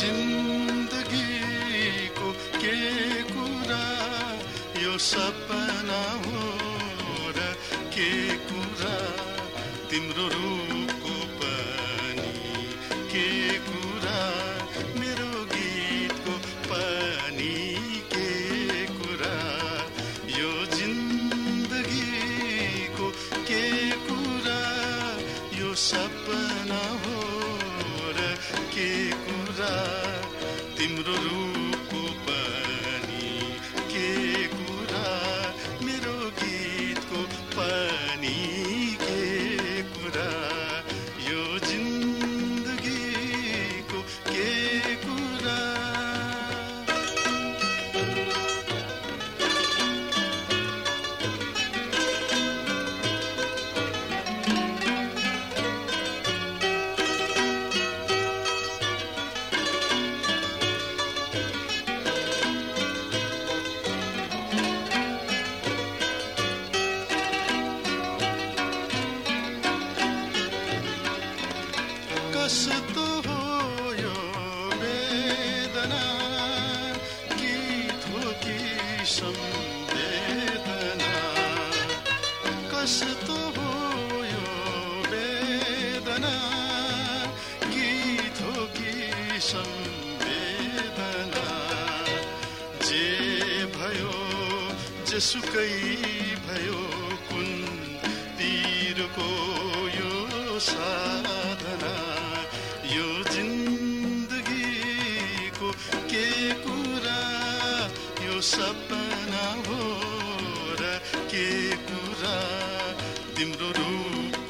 जिन्दगीको के कुरा? यो सपना हो र के कुरा? तिम्रो रूपको पनि के कुरा? मेरो गीतको पनि के कुरा? यो जिन्दगीको के कुरा? यो सपना तिम्रो रूपको कस्तो हो यो वेदना गीत हो कि सम्वेदना कस्तो हो यो वेदना गीत हो कि सम्वेदना जे भयो जेसुकै भयो कुन तिरको यो साधना के कुरा यो सपना हो र के कुरा? तिम्रो रूपको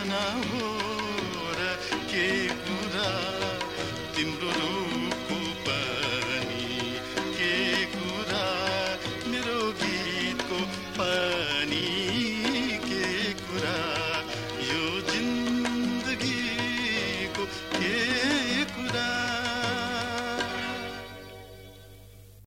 सपना हो र के कुरा तिम्रो